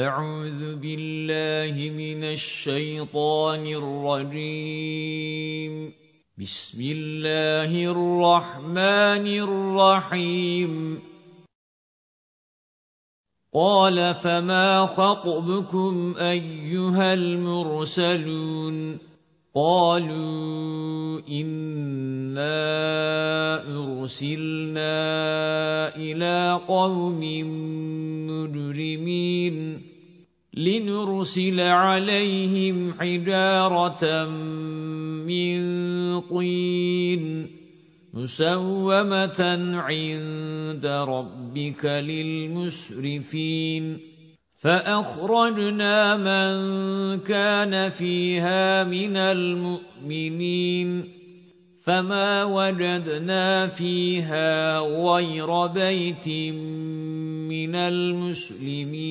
أعوذ بالله من الشيطان الرجيم. بسم الله الرحمن الرحيم. قال فما خطبكم أيها المرسلون؟ قالوا إنا أرسلنا إلى قوم مجرمين. لنرسل عليهم حجارة من طين مسومة عند ربك للمسرفين فأخرجنا من كان فيها من المؤمنين فما وجدنا فيها غير بيت من المسلمين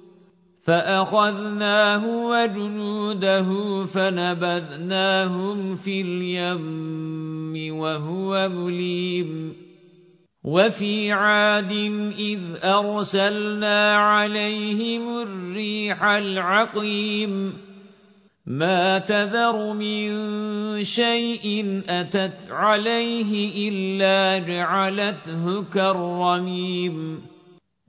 فَأَخَذْنَاهُ وَجُنُودَهُ فَنَبَذْنَاهُمْ فِي الْيَمِّ وَهُوَ مُلِيمٌ. وَفِي عَادٍ إِذْ أَرْسَلْنَا عَلَيْهِمُ الرِّيحَ الْعَقِيمَ. مَا تَذَرُ مِن شَيْءٍ أَتَتْ عَلَيْهِ إِلَّا جَعَلَتْهُ كَالرَّمِيمِ.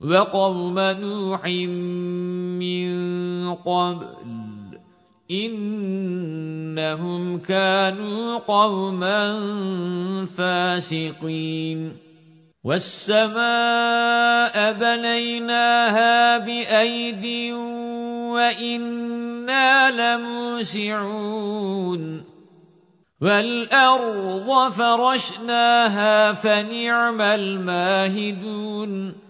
وَقَوْمَ نُوحٍ مِّن قَبْلُ إِنَّهُمْ كَانُوا قَوْمًا فَاسِقِينَ. وَالسَّمَاءَ بَنَيْنَاهَا بِأَيْدٍ وَإِنَّا لَمُوسِعُونَ. وَالْأَرْضَ فَرَشْنَاهَا فَنِعْمَ الْمَاهِدُونَ.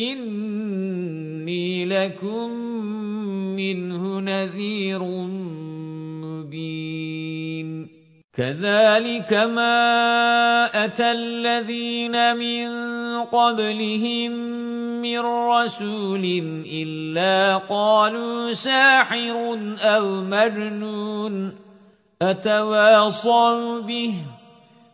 إِنِّي لَكُمْ مِنْهُ نَذِيرٌ مُبِينٌ. كَذَلِكَ مَا أَتَى الَّذِينَ مِنْ قَبْلِهِمْ مِنْ رَسُولٍ إِلَّا قَالُوا سَاحِرٌ أَوْ مَجْنُونٌ أَتَوَاصَوْا بِهِ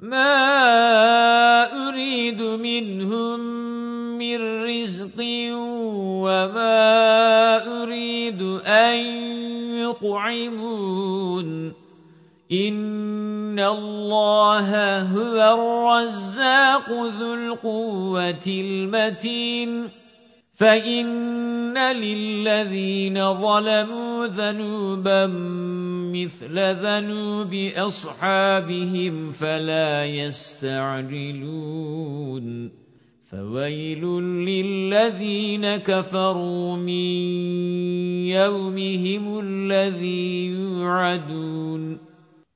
مَا أُرِيدُ مِنْهُمْ مِنْ رِزْقٍ وَمَا أُرِيدُ أَنْ يُطْعِمُونَ إِنَّ اللَّهَ هُوَ الرَّزَّاقُ ذُو الْقُوَّةِ الْمَتِينُ فَإِنَّ لِلَّذِينَ ظَلَمُوا ذَنُوبًا مِثْلَ ذَنُوبِ أَصْحَابِهِمْ فَلَا يَسْتَعْجِلُونَ فَوَيْلٌ لِّلَّذِينَ كَفَرُوا مِن يَوْمِهِمُ الَّذِي يُوعَدُونَ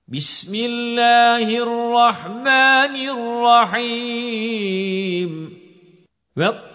بسم الله الرحمن الرحيم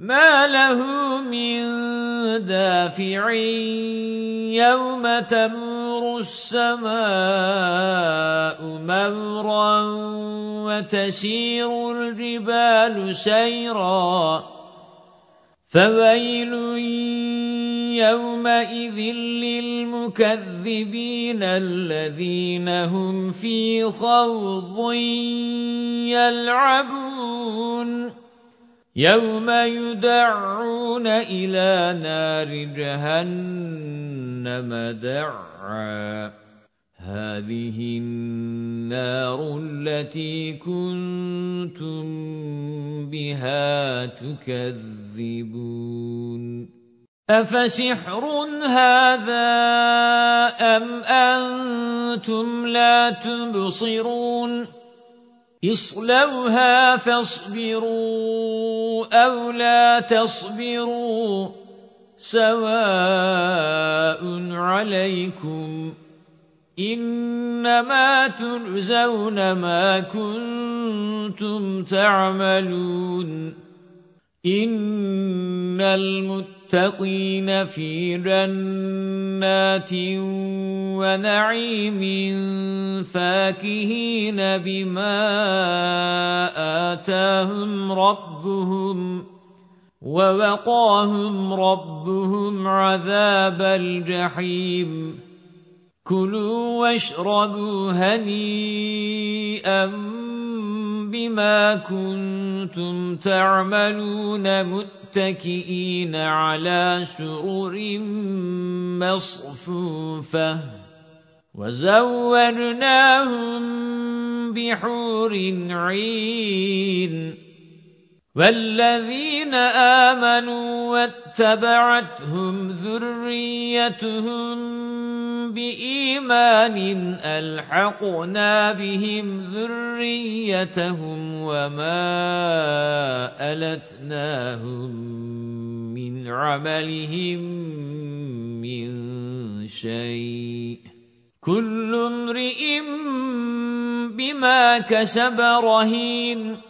مَا لَهُ مِن دَافِعٍ يَوْمَ تَمُورُ السَّمَاءُ مَوْرًا وَتَسِيرُ الْجِبَالُ سَيْرًا فَوَيْلٌ يَوْمَئِذٍ لِلْمُكَذِّبِينَ الَّذِينَ هُمْ فِي خَوْضٍ يَلْعَبُونَ يَوْمَ يُدَعُّونَ إِلَى نَارِ جَهَنَّمَ دَعًّا هَذِهِ النَّارُ الَّتِي كُنتُم بِهَا تُكَذِّبُونَ. أَفَسِحْرٌ هَذَا أَمْ أَنْتُمْ لَا تُبْصِرُونَ؟ اصْلَوْهَا فَاصْبِرُوا أَوْ لَا تَصْبِرُوا سَوَاءٌ عَلَيْكُمْ إِنَّمَا تُجْزَوْنَ مَا كُنتُمْ تَعْمَلُونَ إِنَّ الْمُتَّقِينَ فِي جَنَّاتٍ وَنَعِيمٍ فَاكِهِينَ بِمَا آتَاهُمْ رَبُّهُمْ وَوَقَاهُمْ رَبُّهُمْ عَذَابَ الْجَحِيمِ. كُلُوا وَاشْرَبُوا هَنِيئًا بِمَا كُنتُمْ تَعْمَلُونَ مُتَّكِئِينَ عَلَى سُرُرٍ مَّصْفُوفَةٍ وَزَوَّجْنَاهُم بِحُورٍ عِينٍ وَالَّذِينَ آمَنُوا وَاتَّبَعَتْهُمْ ذُرِّيَّتُهُم بِإِيمَانٍ أَلْحَقْنَا بِهِمْ ذُرِّيَّتَهُمْ وَمَا أَلَتْنَاهُم مِّنْ عَمَلِهِم مِّن شَيْءٍ كُلُّ امْرِئٍ بِمَا كَسَبَ رَهِينٌ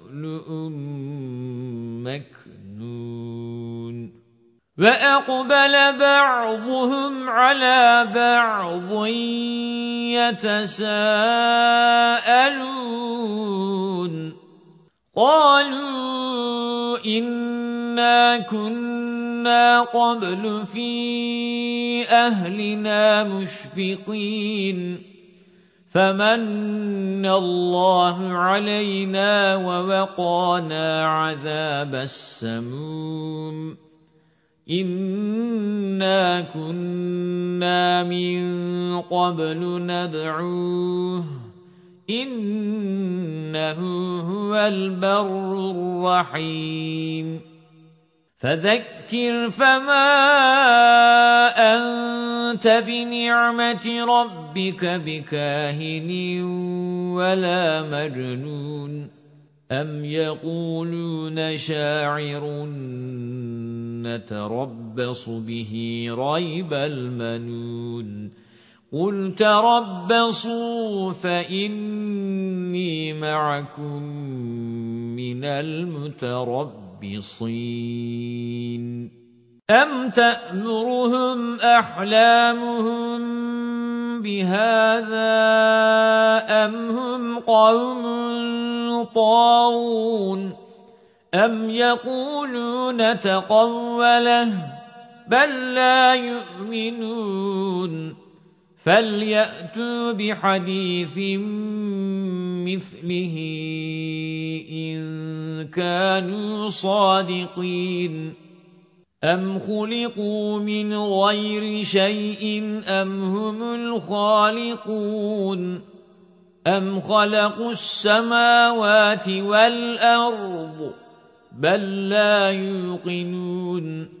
مَّكْنُونٌ. وَأَقْبَلَ بَعْضُهُمْ عَلَى بَعْضٍ يَتَسَاءَلُونَ. قَالُوا إِنَّا كُنَّا قَبْلُ فِي أَهْلِنَا مُشْفِقِينَ. فَمَنَّ اللَّهُ عَلَيْنَا وَوَقَانَا عَذَابَ السَّمُومِ. إِنَّا كُنَّا مِن قَبْلُ نَدْعُوهُ. إِنَّهُ هُوَ الْبَرُّ الرَّحِيمُ. فَذَكِّرْ فَمَا أَنْتَ بِنِعْمَةِ رَبِّكَ بِكَاهِنٍ وَلَا مَجْنُونٍ أَمْ يَقُولُونَ شَاعِرٌ نَتَرَبَّصُ بِهِ رَيْبَ الْمَنُونِ قُلْ تَرَبَّصُوا فَإِنِّي مَعَكُمْ مِنَ الْمُتَرَبِّصِينَ أَمْ تَأْمُرُهُمْ أَحْلَامُهُمْ بِهَذَا أَمْ هُمْ قَوْمٌ طَاغُونَ أَمْ يَقُولُونَ تَقَوَّلَهُ بَل لَّا يُؤْمِنُونَ فَلْيَأْتُوا بِحَدِيثٍ مِثْلِهِ إِن كَانُوا صَادِقِينَ أَمْ خُلِقُوا مِنْ غَيْرِ شَيْءٍ أَمْ هُمُ الْخَالِقُونَ أَمْ خَلَقُوا السَّمَاوَاتِ وَالْأَرْضَ بَل لَّا يُوقِنُونَ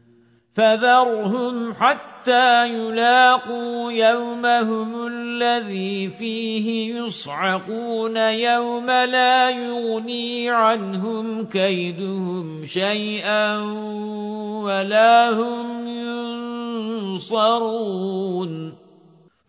فَذَرْهُمْ حَتَّى يُلَاقُوا يَوْمَهُمُ الَّذِي فِيهِ يُصْعَقُونَ يَوْمَ لَا يُغْنِي عَنْهُمْ كَيْدُهُمْ شَيْئًا وَلَا هُمْ يُنصَرُونَ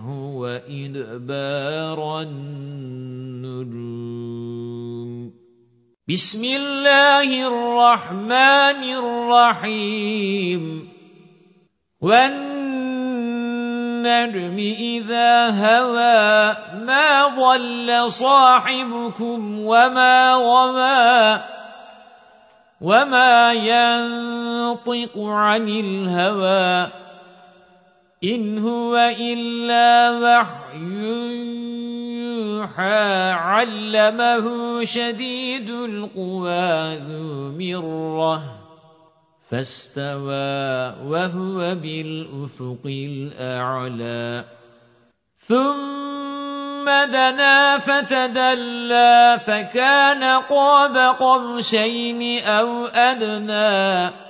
فَسَبِّحْهُ وَإِدْبَارَ النُّجُومِ. بِسْمِ اللَّهِ الرَّحْمَنِ الرَّحِيمِ. وَالنَّجْمِ إِذَا هَوَى مَا ضَلَّ صَاحِبُكُمْ وَمَا غَوَى وَمَا يَنطِقُ عَنِ الْهَوَى. إِنْ هُوَ إِلَّا وَحْيٌ يُوحَى عَلَّمَهُ شَدِيدُ الْقُوَى ذُو مِرَّةٍ فَاسْتَوَى وَهُوَ بِالْأُفُقِ الْأَعْلَى. ثُمَّ دَنَا فَتَدَلَّى فَكَانَ قَابَ قَوْسَيْنِ أَوْ أَدْنَى.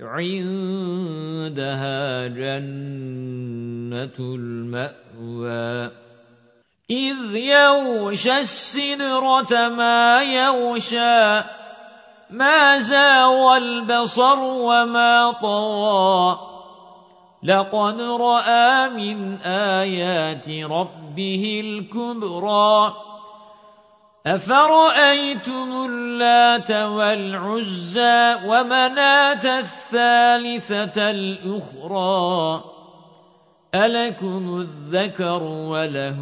عِندَهَا جَنَّةُ الْمَأْوَى. إِذْ يَغْشَى السِّدْرَةَ مَا يَغْشَى مَا زَاغَ الْبَصَرُ وَمَا طَغَى. لَقَدْ رَأَى مِنْ آيَاتِ رَبِّهِ الْكُبْرَى. أَفَرَأَيْتُمُ اللَّاتَ وَالْعُزَّى وَمَنَاةَ الثَّالِثَةَ الْأُخْرَى أَلَكُمُ الذَّكَرُ وَلَهُ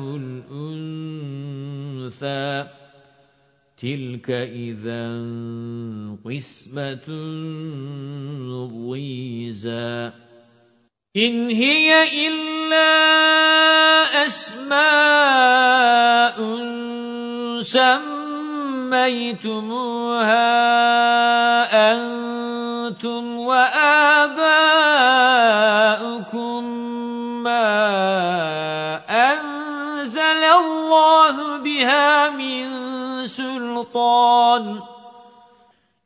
الْأُنثَى تِلْكَ إِذًا قِسْمَةٌ ضِيزَى إِنْ هِيَ إِلَّا أَسْمَاءٌ سَمَّيْتُمُوهَا أَنْتُمْ وَآبَاؤُكُمْ مَا أَنزَلَ اللَّهُ بِهَا مِنْ سُلْطَانٍ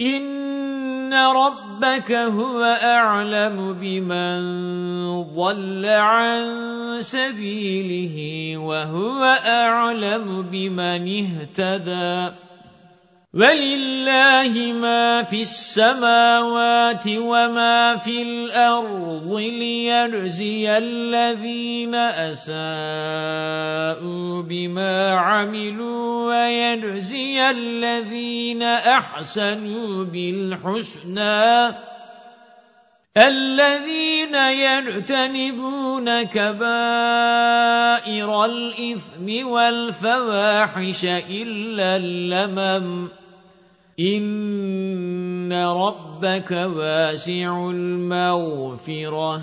إِنَّ رَبَّكَ هُوَ أَعْلَمُ بِمَنْ ضَلَّ عَنْ سَبِيلِهِ وَهُوَ أَعْلَمُ بِمَنِ اهْتَدَى وَلِلَّهِ مَا فِي السَّمَاوَاتِ وَمَا فِي الْأَرْضِ لِيَجْزِيَ الَّذِينَ أَسَاءُوا بِمَا عَمِلُوا وَيَجْزِيَ الَّذِينَ أَحْسَنُوا بِالْحُسْنَى الَّذِينَ يَجْتَنِبُونَ كَبَائِرَ الْإِثْمِ وَالْفَوَاحِشَ إِلَّا اللَّمَمَ. إِنَّ رَبَّكَ وَاسِعُ الْمَغْفِرَةِ.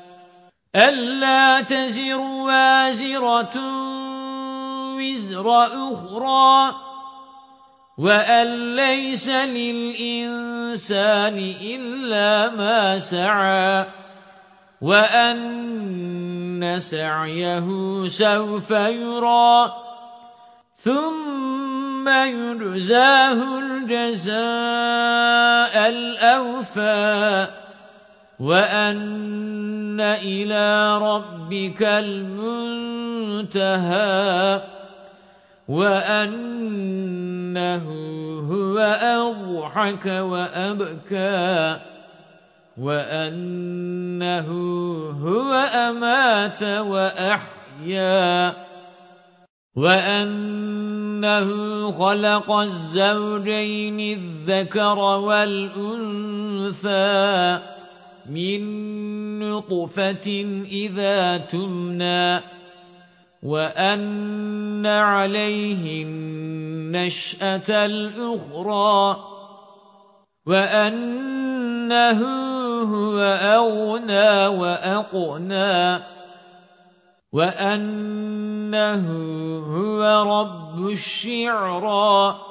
أَلَّا تَزِرُ وَازِرَةٌ وِزْرَ أُخْرَى وَأَن لَّيْسَ لِلْإِنسَانِ إِلَّا مَا سَعَى وَأَنَّ سَعْيَهُ سَوْفَ يُرَى ثُمَّ يُجْزَاهُ الْجَزَاءَ الْأَوْفَى. وَأَنَّ إِلَى رَبِّكَ الْمُنْتَهَى وَأَنَّهُ هُوَ أَضْحَكَ وَأَبْكَى وَأَنَّهُ هُوَ أَمَاتَ وَأَحْيَا وَأَنَّ أَنَّهُ خَلَقَ الزَّوْجَيْنِ الذَّكَرَ وَالْأُنثَى مِنْ نُطْفَةٍ إِذَا تُمْنَى وَأَنَّ عَلَيْهِ النَّشْأَةَ الْأُخْرَى وَأَنَّهُ هُوَ أَغْنَى وَأَقْنَى وَأَنَّهُ هُوَ رَبُّ الشِّعْرَى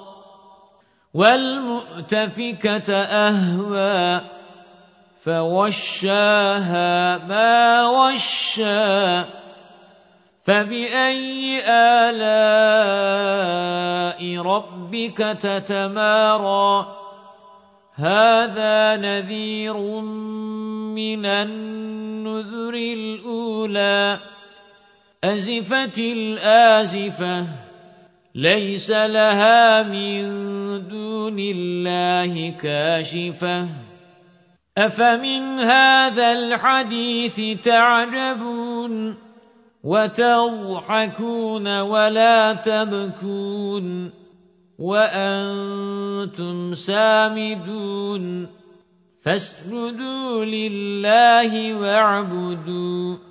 وَالْمُؤْتَفِكَةَ أَهْوَى فَغَشَّاهَا مَا غَشَّى فَبِأَيِّ آلَاءِ رَبِّكَ تَتَمَارَى؟ هَذَا نَذِيرٌ مِنَ النُّذُرِ الْأُولَى. أَزِفَتِ الْآزِفَةُ لَيْسَ لَهَا مِن دُونِ اللَّهِ كَاشِفَةٌ. أَفَمِنْ هَذَا الْحَدِيثِ تَعْجَبُونَ وَتَضْحَكُونَ وَلَا تَبْكُونَ وَأَنْتُمْ سَامِدُونَ. فَاسْجُدُوا لِلَّهِ وَاعْبُدُوا.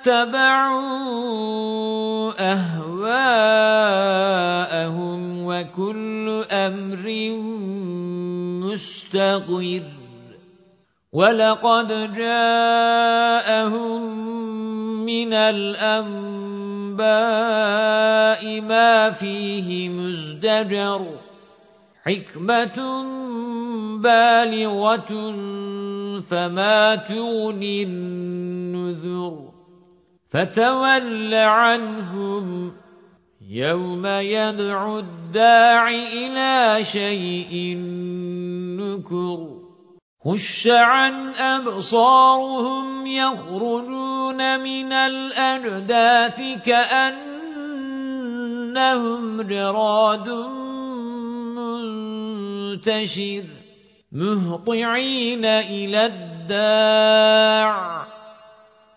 وَاتَّبَعُوا أَهْوَاءَهُمْ وَكُلُّ أَمْرٍ مُسْتَقِرٌّ وَلَقَدْ جَاءَهُم مِّنَ الْأَنبَاءِ مَا فِيهِ مُزْدَجَرٌ حِكْمَةٌ بَالِغَةٌ فَمَا تُغْنِ النُّذُرُ فَتَوَلَّ عَنْهُمْ يَوْمَ يَدْعُ الدَّاعِ إِلَى شَيْءٍ نُكُرٍ خُشَّ عَنْ أَبْصَارُهُمْ يَخْرُجُونَ مِنَ الْأَجْدَاثِ كَأَنَّهُمْ جَرَادٌ مُنْتَشِرٌ مُهْطِعِينَ إِلَى الدَّاعِ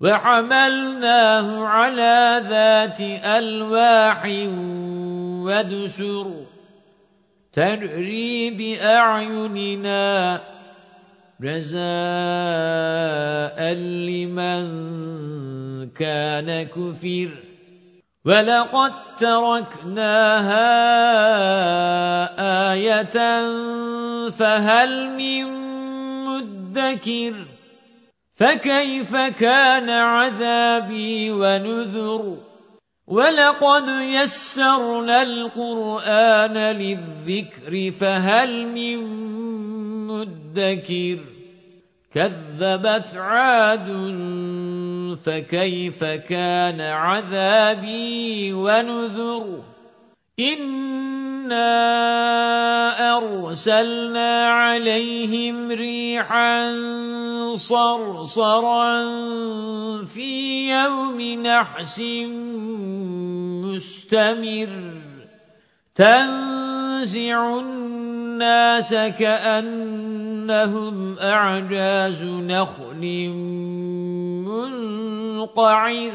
وَحَمَلْنَاهُ عَلَى ذَاتِ أَلْوَاحٍ وَدُسُرٍ تَجْرِي بِأَعْيُنِنَا جَزَاءً لِمَنْ كَانَ كُفِرَ. وَلَقَدْ تَرَكْنَاهَا آيَةً فَهَلْ مِن مُّدَّكِرٍ؟ فَكَيْفَ كَانَ عَذَابِي وَنُذُرِ وَلَقَدْ يَسَّرْنَا الْقُرْآنَ لِلذِّكْرِ فَهَلْ مِن مُّدَّكِرٍ كَذَّبَتْ عَادٌ فَكَيْفَ كَانَ عَذَابِي وَنُذُرِ إِنَّا أَرْسَلْنَا عَلَيْهِمْ رِيحًا صَرْصَرًا فِي يَوْمِ نَحْسٍ مُسْتَمِرٍّ تَنزِعُ النَّاسَ كَأَنَّهُمْ أَعْجَازُ نَخْلٍ مُنقَعِرٍ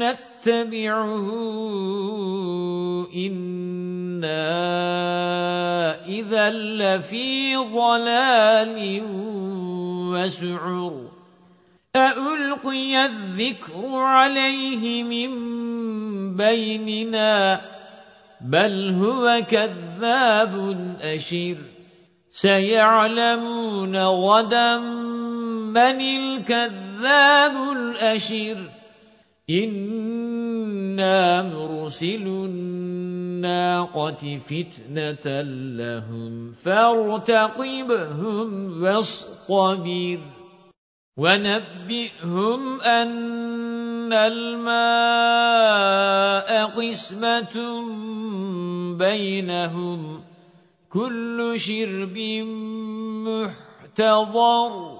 نَتَّبِعُهُ إِنَّا إِذًا لَّفِي ضَلَالٍ وَسُعُرٍ أَأُلْقِيَ الذِّكْرُ عَلَيْهِ مِن بَيْنِنَا بَلْ هُوَ كَذَّابٌ أَشِرٌ سَيَعْلَمُونَ غَدًا مَنِ الْكَذَّابُ الْأَشِرُ إِنَّا مُرْسِلُو النَّاقَةِ فِتْنَةً لَهُمْ فَارْتَقِبْهُمْ وَاصْطَبِرْ وَنَبِّئْهُمْ أَنَّ الْمَاءَ قِسْمَةٌ بَيْنَهُمْ كُلُّ شِرْبٍ مُحْتَضَرٌ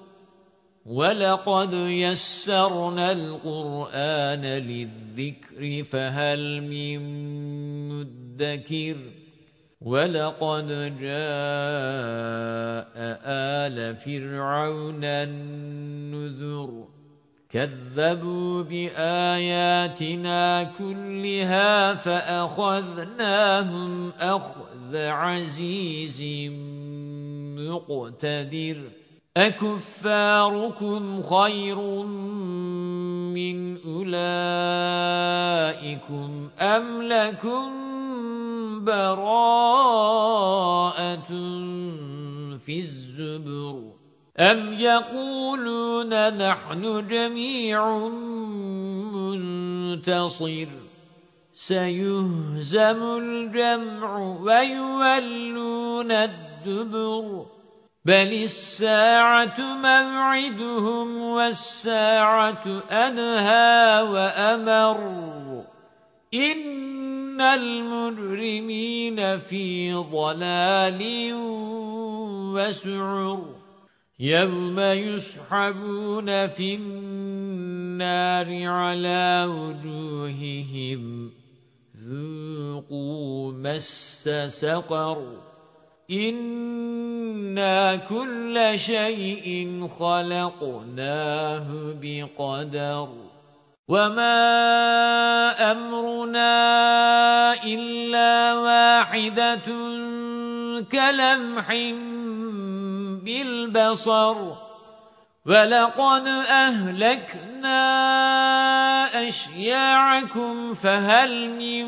وَلَقَدْ يَسَّرْنَا الْقُرْآنَ لِلذِّكْرِ فَهَلْ مِن مُّدَّكِرٍ وَلَقَدْ جَاءَ آلَ فِرْعَوْنَ النُّذُرُ كَذَّبُوا بِآيَاتِنَا كُلِّهَا فَأَخَذْنَاهُمْ أَخْذَ عَزِيزٍ مُقْتَدِرٍ أَكُفَّارُكُمْ خَيْرٌ مِنْ أُولَئِكُمْ أَمْ لَكُمْ بَرَاءَةٌ فِي الزُّبُرِ أَمْ يَقُولُونَ نَحْنُ جَمِيعٌ مُنْتَصِرٌ سَيُهْزَمُ الْجَمْعُ وَيُوَلُّونَ الدُّبُرَ بَلِ السَّاعَةُ مَوْعِدُهُمْ وَالسَّاعَةُ أَدْهَى وَأَمَرُّ إِنَّ الْمُجْرِمِينَ فِي ضَلَالٍ وَسُعُرٍ يَوْمَ يُسْحَبُونَ فِي النَّارِ عَلَى وُجُوهِهِمْ ذُوقُوا مَسَّ سَقَرَ إِنَّا كُلَّ شَيْءٍ خَلَقْنَاهُ بِقَدَرٍ وَمَا أَمْرُنَا إِلَّا وَاحِدَةٌ كَلَمْحٍ بِالْبَصَرِ وَلَقَدْ أَهْلَكْنَا أَشْيَاعَكُمْ فَهَلْ مِن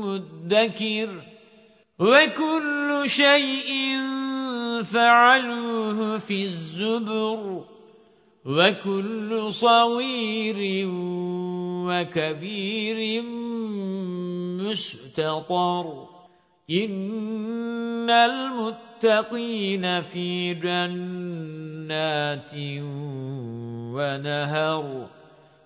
مُّدَّكِرٍ وَكُلُّ شَيْءٍ فَعَلُوهُ فِي الزُّبُرِ وَكُلُّ صَغِيرٍ وَكَبِيرٍ مُسْتَطَرٍ إِنَّ الْمُتَّقِينَ فِي جَنَّاتٍ وَنَهَرٍ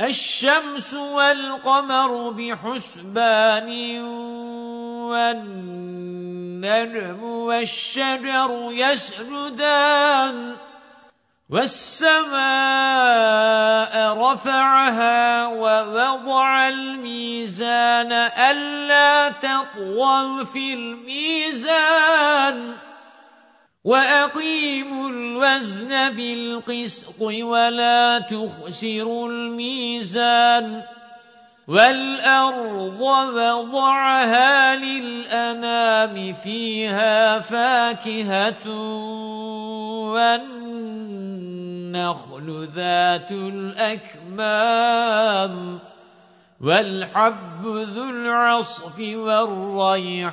الشَّمْسُ وَالْقَمَرُ بِحُسْبَانٍ وَالنَّجْمُ وَالشَّجَرُ يَسْجُدَانِ وَالسَّمَاءَ رَفَعَهَا وَوَضَعَ الْمِيزَانَ أَلَّا تَطْغَوْا فِي الْمِيزَانِ وَأَقِيمُوا الْوَزْنَ بِالْقِسْطِ وَلَا تُخْسِرُوا الْمِيزَانَ وَالْأَرْضَ وَضَعَهَا لِلْأَنَامِ فِيهَا فَاكِهَةٌ وَالنَّخْلُ ذَاتُ الْأَكْمَامِ وَالْحَبُّ ذُو الْعَصْفِ وَالرَّيْحَانُ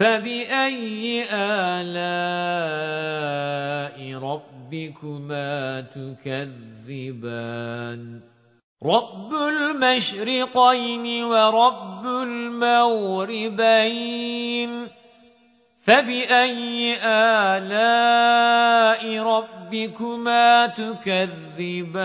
فَبِأَيِّ آلَاءِ رَبِّكُمَا تُكَذِّبَانِ رَبُّ الْمَشْرِقَيْنِ وَرَبُّ الْمَغْرِبَيْنِ فَبِأَيِّ آلَاءِ رَبِّكُمَا تُكَذِّبَانِ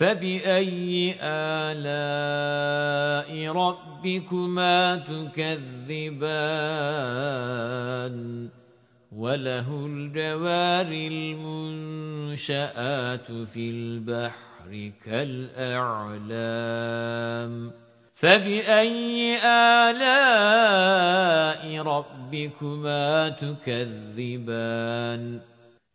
فَبِأَيِّ آلَاءِ رَبِّكُمَا تُكَذِّبَانِ وَلَهُ الْجَوَارِ الْمُنشَآتُ فِي الْبَحْرِ كَالْأَعْلَامِ فَبِأَيِّ آلَاءِ رَبِّكُمَا تُكَذِّبَانِ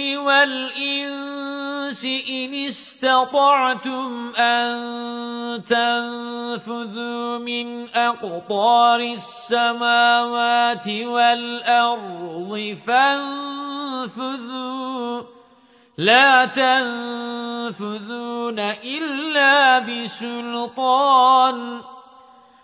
وَالْإِنسِ إِنِ اسْتَطَعْتُمْ أَن تَنفُذُوا مِنْ أَقْطَارِ السَّمَاوَاتِ وَالْأَرْضِ فَانفُذُوا. لَا تَنفُذُونَ إِلَّا بِسُلْطَانٍ.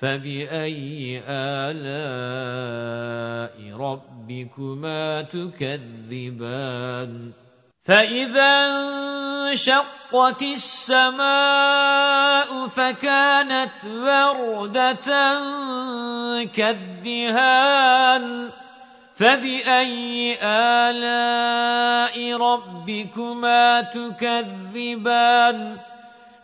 فَبِأَيِّ آلَاءِ رَبِّكُمَا تُكَذِّبَانِ؟ فَإِذَا انشَقَّتِ السَّمَاءُ فَكَانَتْ وَرْدَةً كَالدِّهَانِ فَبِأَيِّ آلَاءِ رَبِّكُمَا تُكَذِّبَانِ؟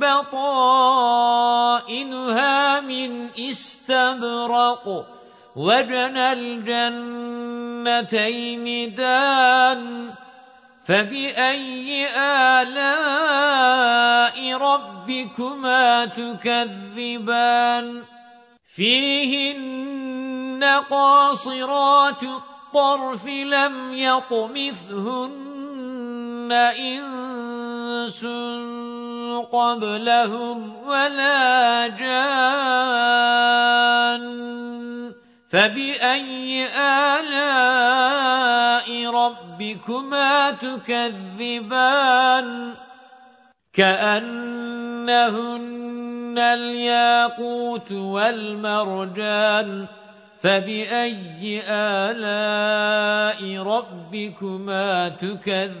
بَطَائِنُهَا مِنْ إِسْتَبْرَقٍ وَجَنَى الْجَنَّتَيْنِ دَانٍ فَبِأَيِّ آلَاءِ رَبِّكُمَا تُكَذِّبَانِ؟ فِيهِنَّ قَاصِرَاتُ الطَّرْفِ لَمْ يَطْمِثْهُنَّ إِنسٌ قَبْلَهُمْ وَلَا جَانٌّ فَبِأَيِّ آلَاءِ رَبِّكُمَا تُكَذِّبَانِ كَأَنَّهُنَّ الْيَاقُوتُ وَالْمَرْجَانُ فَبِأَيِّ آلَاءِ رَبِّكُمَا تُكَذِّبَانِ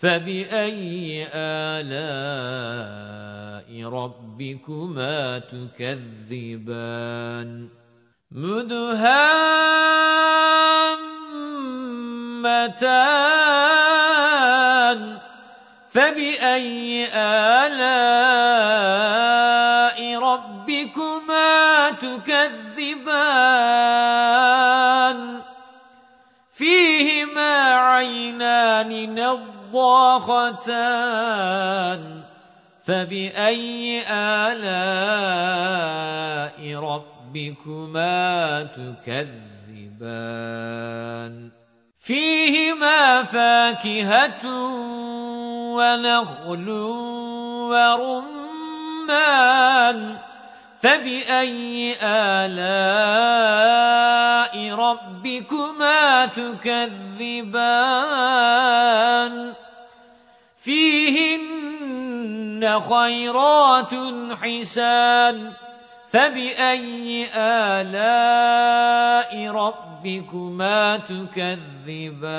فَبِأَيِّ آلَاءِ رَبِّكُمَا تُكَذِّبَانِ مُدْهَامَّتَانِ فَبِأَيِّ آلَاءِ رَبِّكُمَا تُكَذِّبَانِ فِيهِمَا عَيْنَانِ نَضَّاخَتَانِ فَبِأَيِّ آلَاءِ رَبِّكُمَا تُكَذِّبَانِ؟ فِيهِمَا فَاكِهَةٌ وَنَخْلٌ وَرُمَّانٌ. فَبِأَيِّ آلَاءِ رَبِّكُمَا تُكَذِّبَانِ فِيهِنَّ خَيْرَاتٌ حِسَانٌ فَبِأَيِّ آلَاءِ رَبِّكُمَا تُكَذِّبَانِ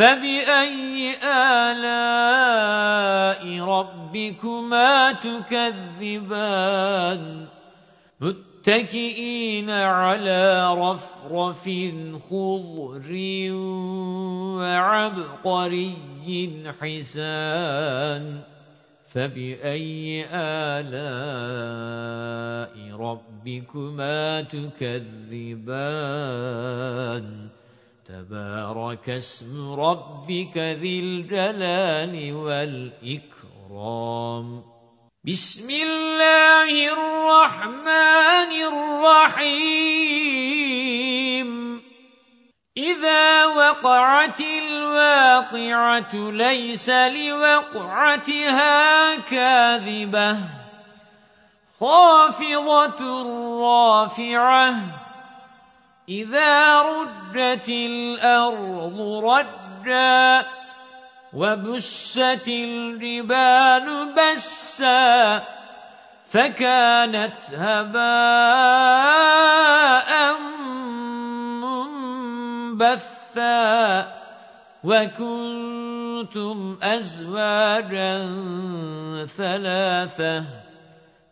فَبِأَيِّ آلَاءِ رَبِّكُمَا تُكَذِّبَانِ مُتَّكِئِينَ عَلَى رَفْرَفٍ خُضْرٍ وَعَبْقَرِيٍّ حِسَانٍ فَبِأَيِّ آلَاءِ رَبِّكُمَا تُكَذِّبَانِ تَبَارَكَ اسْمُ رَبِّكَ ذِي الْجَلَالِ وَالْإِكْرَامِ. بِسْمِ اللَّهِ الرَّحْمَنِ الرَّحِيمِ. إِذَا وَقَعَتِ الْوَاقِعَةُ لَيْسَ لِوَقْعَتِهَا كَاذِبَةٌ. خَافِضَةٌ رَّافِعَةٌ. إِذَا رُجَّتِ الْأَرْضُ رَجًّا وَبُسَّتِ الْجِبَالُ بَسًّا فَكَانَتْ هَبَاءً مُنبَثًّا وَكُنتُمْ أَزْوَاجًا ثَلَاثَةً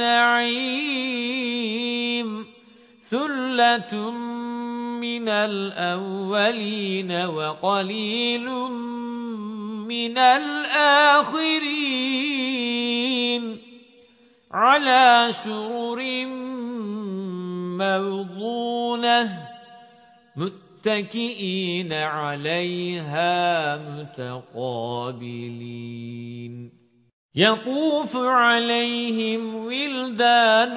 النَّعِيمِ. ثُلَّةٌ مِنَ الْأَوَّلِينَ وَقَلِيلٌ مِنَ الْآخِرِينَ. عَلَى سُرُرٍ مَّوْضُونَةٍ. مُتَّكِئِينَ عَلَيْهَا مُتَقَابِلِينَ. يَطُوفُ عَلَيْهِمْ وِلْدَانٌ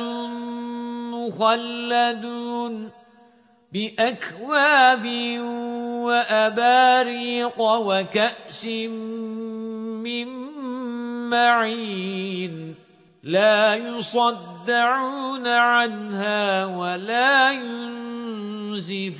مُخَلَّدُونَ بِأَكْوَابٍ وَأَبَارِيقَ وَكَأْسٍ مِّن مَّعِينٍ لَا يُصَدَّعُونَ عَنْهَا وَلَا يُنزِفُونَ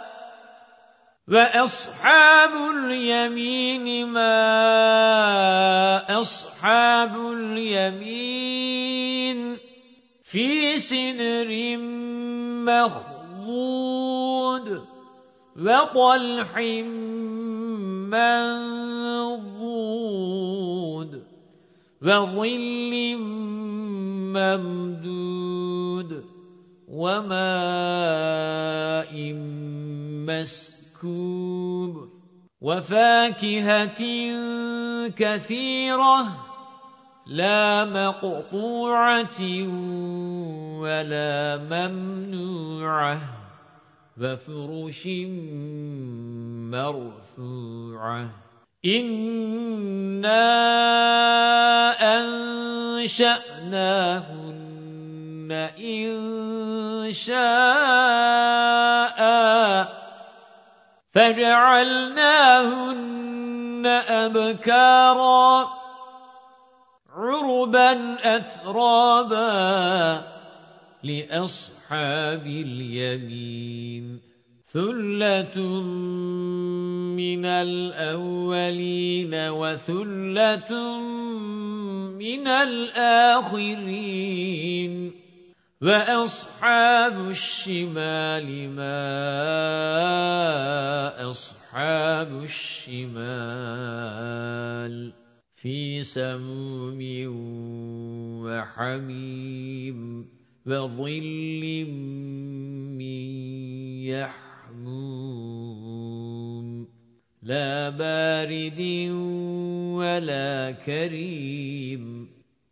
وَأَصْحَابُ الْيَمِينِ مَا أَصْحَابُ الْيَمِينِ فِي سِدْرٍ مَّخْضُودٍ وَطَلْحٍ مَّنضُودٍ وَظِلٍّ مَّمْدُودٍ وَمَاءٍ مَّسْكُوبٍ وَفَاكِهَةٍ كَثِيرَةٍ لَا مَقْطُوعَةٍ وَلَا مَمْنُوعَةٍ وَفُرُشٍ مَّرْفُوعَةٍ. إِنَّا أَنشَأْنَاهُنَّ إِنشَاءً فَجَعَلْنَاهُنَّ أَبْكَارًا عُرُبًا أَتْرَابًا لِأَصْحَابِ الْيَمِينِ. ثُلَّةٌ مِنَ الْأَوَّلِينَ وَثُلَّةٌ مِنَ الْآخِرِينَ. وَأَصْحَابُ الشِّمَالِ مَا أَصْحَابُ الشِّمَالِ فِي سَمُومٍ وَحَمِيمٍ وَظِلٍّ مِّن يَحْمُومٍ لَا بَارِدٍ وَلَا كَرِيمٍ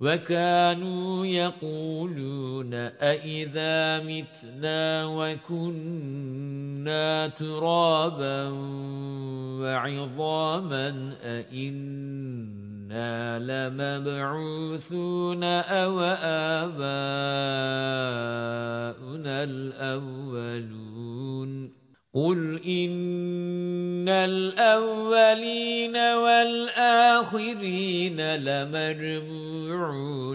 وَكَانُوا يَقُولُونَ أَإِذَا مِتْنَا وَكُنَّا تُرَابًا وَعِظَامًا أَإِنَّا لَمَبْعُوثُونَ أَوْ آبَاؤُنَا الْأَوَّلُونَ قُلْ إِنَّ الْأَوَّلِينَ وَالْآخِرِينَ لَمَجْمُوعُونَ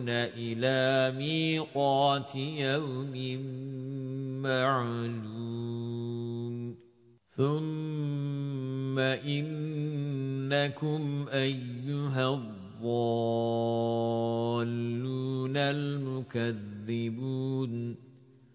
إِلَى مِيقَاتِ يَوْمٍ مَّعْلُومٍ ثُمَّ إِنَّكُمْ أَيُّهَا الضَّالُّونَ الْمُكَذِّبُونَ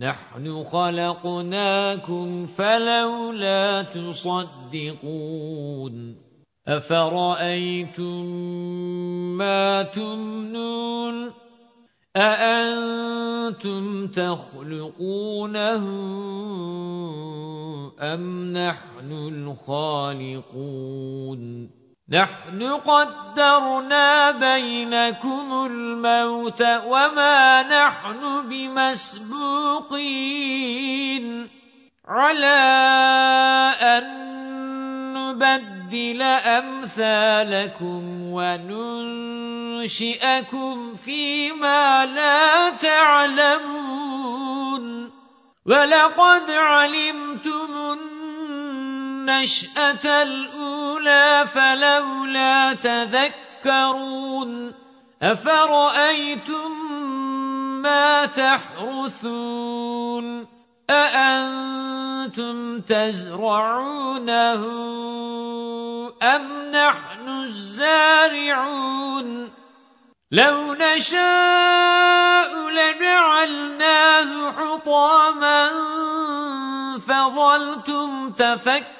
نَحْنُ خَلَقْنَاكُمْ فَلَوْلَا تُصَدِّقُونَ أَفَرَأَيْتُم مَّا تُمْنُونَ أَأَنتُمْ تَخْلُقُونَهُ أَمْ نَحْنُ الْخَالِقُونَ نَحْنُ قَدَّرْنَا بَيْنَكُمُ الْمَوْتَ وَمَا نَحْنُ بِمَسْبُوقِينَ. عَلَى أَن نُّبَدِّلَ أَمْثَالَكُمْ وَنُنشِئَكُمْ فِيمَا لَا تَعْلَمُونَ. وَلَقَدْ عَلِمْتُمُ النَّشْأَةَ الْأُولَى فَلَوْلَا تَذَكَّرُونَ أَفَرَأَيْتُم مَّا تَحْرُثُونَ أَأَنتُمْ تَزْرَعُونَهُ أَمْ نَحْنُ الزَّارِعُونَ لَوْ نَشَاءُ لَجَعَلْنَاهُ حُطَامًا فَظَلْتُمْ تَفَكَّرُونَ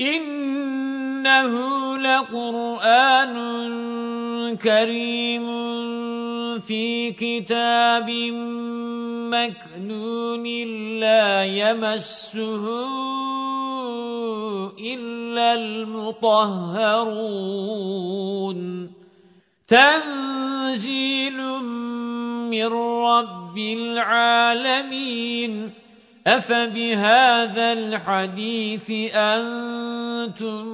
إِنَّهُ لَقُرْآنٌ كَرِيمٌ فِي كِتَابٍ مَّكْنُونٍ لَّا يَمَسُّهُ إِلَّا الْمُطَهَّرُونَ تَنزِيلٌ مِّن رَّبِّ الْعَالَمِينَ أَفَبِهَذَا الْحَدِيثِ أَنْتُمْ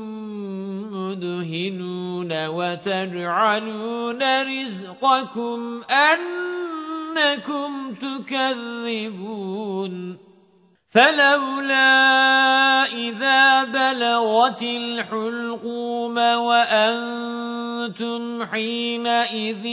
مُدْهِنُونَ وَتَجْعَلُونَ رِزْقَكُمْ أَنَّكُمْ تُكَذِّبُونَ فَلَوْلَا إِذَا بَلَغَتِ الْحُلْقُومَ وَأَنْتُمْ حِينَئِذٍ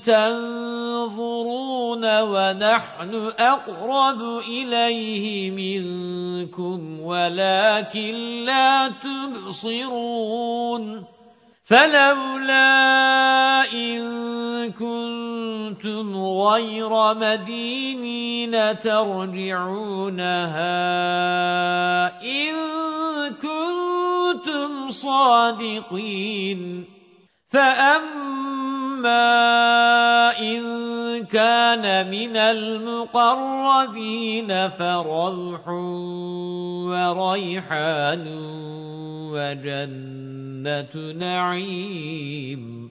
تَنظُرُونَ وَنَحْنُ أَقْرَبُ إِلَيْهِ مِنكُمْ وَلَكِنْ لَا تُبْصِرُونَ فَلَوْلَا إِن كُنتُمْ غَيْرَ مَدِينِينَ تَرْجِعُونَهَا إِن كُنتُمْ صَادِقِينَ. فَأَمَّا إِن كَانَ مِنَ الْمُقَرَّبِينَ فَرَوْحٌ وَرَيْحَانٌ وَجَنَّةُ نَعِيمٍ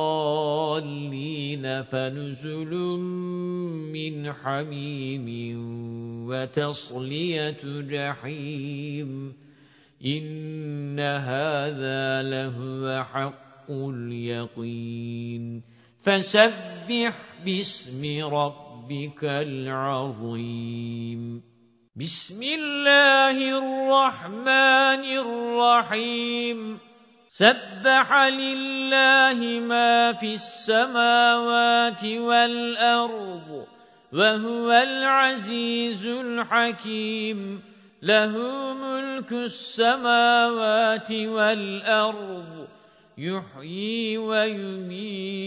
الضَّالِّينَ فَنُزُلٌ مِّنْ حَمِيمٍ وَتَصْلِيَةُ جَحِيمٍ إِنَّ هَذَا لَهُوَ حَقُّ الْيَقِينِ فَسَبِّحْ بِاسْمِ رَبِّكَ الْعَظِيمِ بِسْمِ اللَّهِ الرَّحْمَنِ الرَّحِيمِ سَبَّحَ لِلَّهِ مَا فِي السَّمَاوَاتِ وَالْأَرْضِ وَهُوَ الْعَزِيزُ الْحَكِيمُ. لَهُ مُلْكُ السَّمَاوَاتِ وَالْأَرْضِ يُحْيِي وَيُمِيتُ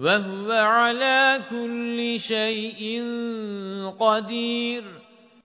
وَهُوَ عَلَى كُلِّ شَيْءٍ قَدِيرٌ.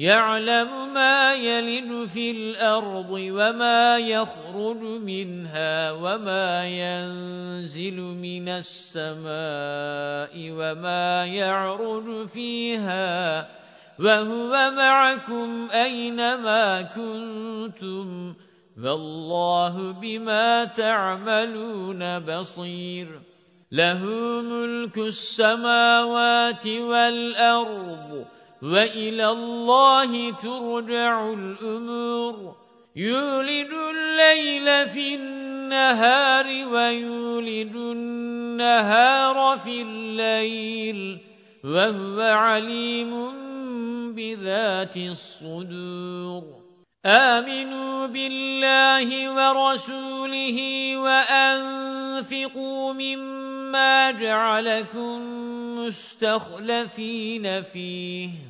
يَعْلَمُ مَا يَلِجُ فِي الْأَرْضِ وَمَا يَخْرُجُ مِنْهَا وَمَا يَنزِلُ مِنَ السَّمَاءِ وَمَا يَعْرُجُ فِيهَا وَهُوَ مَعَكُمْ أَيْنَمَا كُنتُمْ وَاللَّهُ بِمَا تَعْمَلُونَ بَصِيرٌ لَهُ مُلْكُ السَّمَاوَاتِ وَالْأَرْضِ وَإِلَى اللَّهِ تُرْجَعُ الْأُمُورُ. يُولِجُ اللَّيْلَ فِي النَّهَارِ وَيُولِجُ النَّهَارَ فِي اللَّيْلِ. وَهُوَ عَلِيمٌ بِذَاتِ الصُّدُورِ. آمِنُوا بِاللَّهِ وَرَسُولِهِ وَأَنفِقُوا مِمَّا جَعَلَكُم مُّسْتَخْلَفِينَ فِيهِ.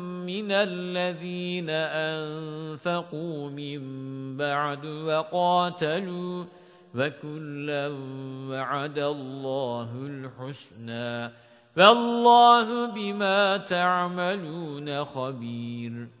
مِنَ الَّذِينَ أَنفَقُوا مِن بَعْدُ وَقَاتَلُوا وَكُلًّا وَعَدَ اللَّهُ الْحُسْنَى وَاللَّهُ بِمَا تَعْمَلُونَ خَبِيرٌ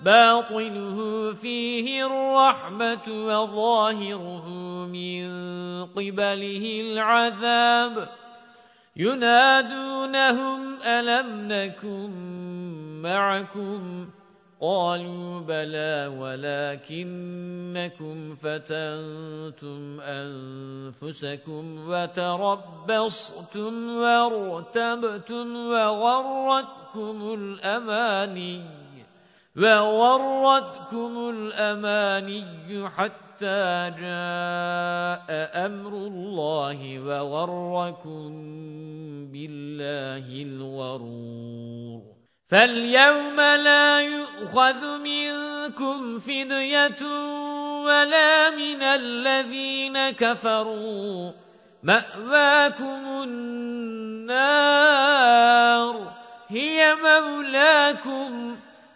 باطنه فيه الرحمة وظاهره من قبله العذاب. ينادونهم ألم نكن معكم؟ قالوا بلى ولكنكم فتنتم أنفسكم وتربصتم وارتبتم وغرتكم الأماني. وَغَرَّتْكُمُ الْأَمَانِيُّ حَتَّى جَاءَ أَمْرُ اللَّهِ وَغَرَّكُم بِاللَّهِ الْغَرُورُ فَالْيَوْمَ لَا يُؤْخَذُ مِنكُمْ فِدْيَةٌ وَلَا مِنَ الَّذِينَ كَفَرُوا. مَأْوَاكُمُ النَّارُ هِيَ مَوْلَاكُمْ.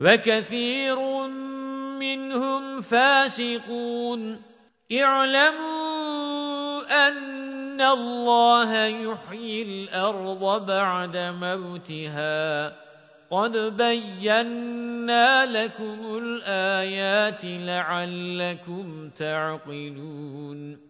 وَكَثِيرٌ مِنْهُمْ فَاسِقُونَ. اعْلَمُوا أَنَّ اللَّهَ يُحْيِي الْأَرْضَ بَعْدَ مَوْتِهَا. قَدْ بَيَّنَّا لَكُمُ الْآيَاتِ لَعَلَّكُمْ تَعْقِلُونَ.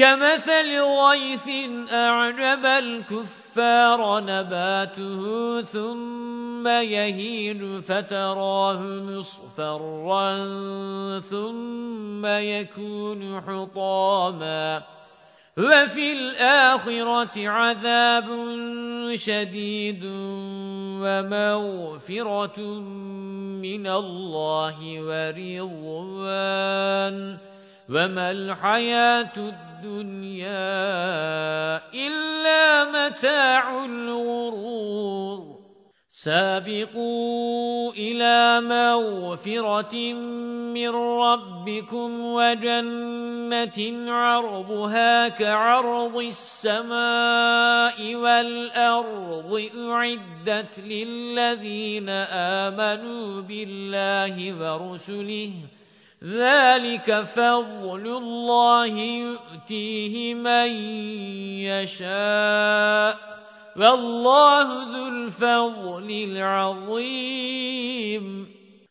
كَمَثَلِ غَيْثٍ أَعْجَبَ الْكُفَّارَ نَبَاتُهُ ثُمَّ يَهِيجُ فَتَرَاهُ مُصْفَرًّا ثُمَّ يَكُونُ حُطَامًا وَفِي الْآخِرَةِ عَذَابٌ شَدِيدٌ وَمَغْفِرَةٌ مِنَ اللَّهِ وَرِضْوَانٌ وَمَا الْحَيَاةُ الدُّنْيَا إِلَّا مَتَاعُ الْغُرُورِ سَابِقُوا إِلَى مَغْفِرَةٍ مِّن رَّبِّكُمْ وَجَنَّةٍ عَرْضُهَا كَعَرْضِ السَّمَاءِ وَالْأَرْضِ أُعِدَّتْ لِلَّذِينَ آمَنُوا بِاللَّهِ وَرُسُلِهِ ذَلِكَ فَضْلُ اللَّهِ يُؤْتِيهِ مَن يَشَاءُ وَاللَّهُ ذُو الْفَضْلِ الْعَظِيمِ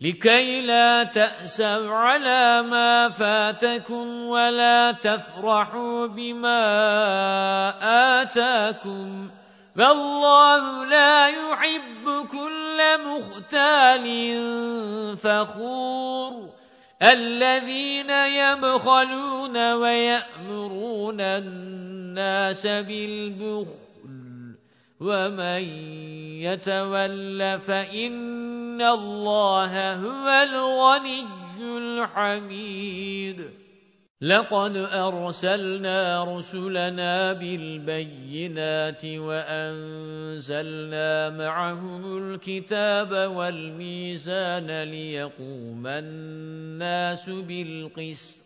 لِكَيْ لَا تَأْسَوْا عَلَى مَا فَاتَكُمْ وَلَا تَفْرَحُوا بِمَا آتَاكُمْ. فَاللَّهُ لَا يُحِبُّ كُلَّ مُخْتَالٍ فَخُورٍ. الَّذِينَ يَبْخَلُونَ وَيَأْمُرُونَ النَّاسَ بِالْبُخْلِ. وَمَن يَتَوَلَّ فَإِنَّ اللَّهَ هُوَ الْغَنِيُّ الْحَمِيدُ لَقَدْ أَرْسَلْنَا رُسُلَنَا بِالْبَيِّنَاتِ وَأَنزَلْنَا مَعَهُمُ الْكِتَابَ وَالْمِيزَانَ لِيَقُومَ النَّاسُ بِالْقِسْطِ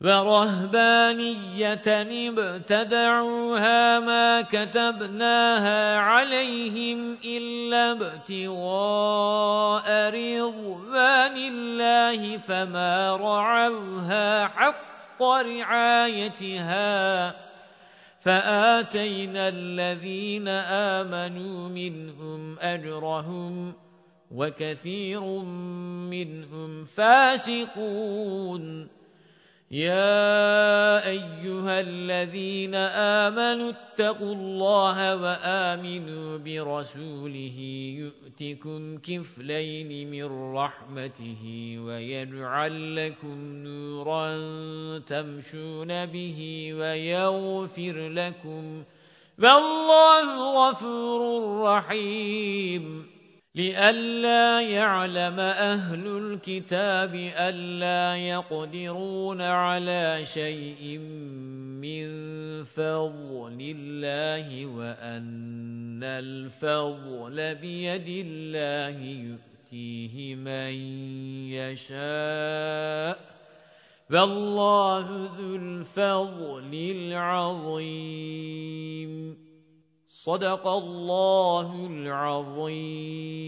وَرَهْبَانِيَّةً ابْتَدَعُوهَا مَا كَتَبْنَاهَا عَلَيْهِمْ إِلَّا ابْتِغَاءَ رِضْوَانِ اللَّهِ فَمَا رَعَوْهَا حَقَّ رِعَايَتِهَا فَآتَيْنَا الَّذِينَ آمَنُوا مِنْهُمْ أَجْرَهُمْ وَكَثِيرٌ مِنْهُمْ فَاسِقُونَ يَا أَيُّهَا الَّذِينَ آمَنُوا اتَّقُوا اللَّهَ وَآمِنُوا بِرَسُولِهِ يُؤْتِكُمْ كِفْلَيْنِ مِنْ رَحْمَتِهِ وَيَجْعَلْ لَكُمْ نُورًا تَمْشُونَ بِهِ وَيَغْفِرْ لَكُمْ وَاللَّهُ غَفُورٌ رَحِيمٌ لِئَلَّا يَعْلَمَ أَهْلُ الْكِتَابِ أَلَّا يَقْدِرُونَ عَلَى شَيْءٍ مِّن فَضْلِ اللَّهِ وَأَنَّ الْفَضْلَ بِيَدِ اللَّهِ يُؤْتِيهِ مَن يَشَاءُ وَاللَّهُ ذُو الْفَضْلِ الْعَظِيمِ. صدق الله العظيم.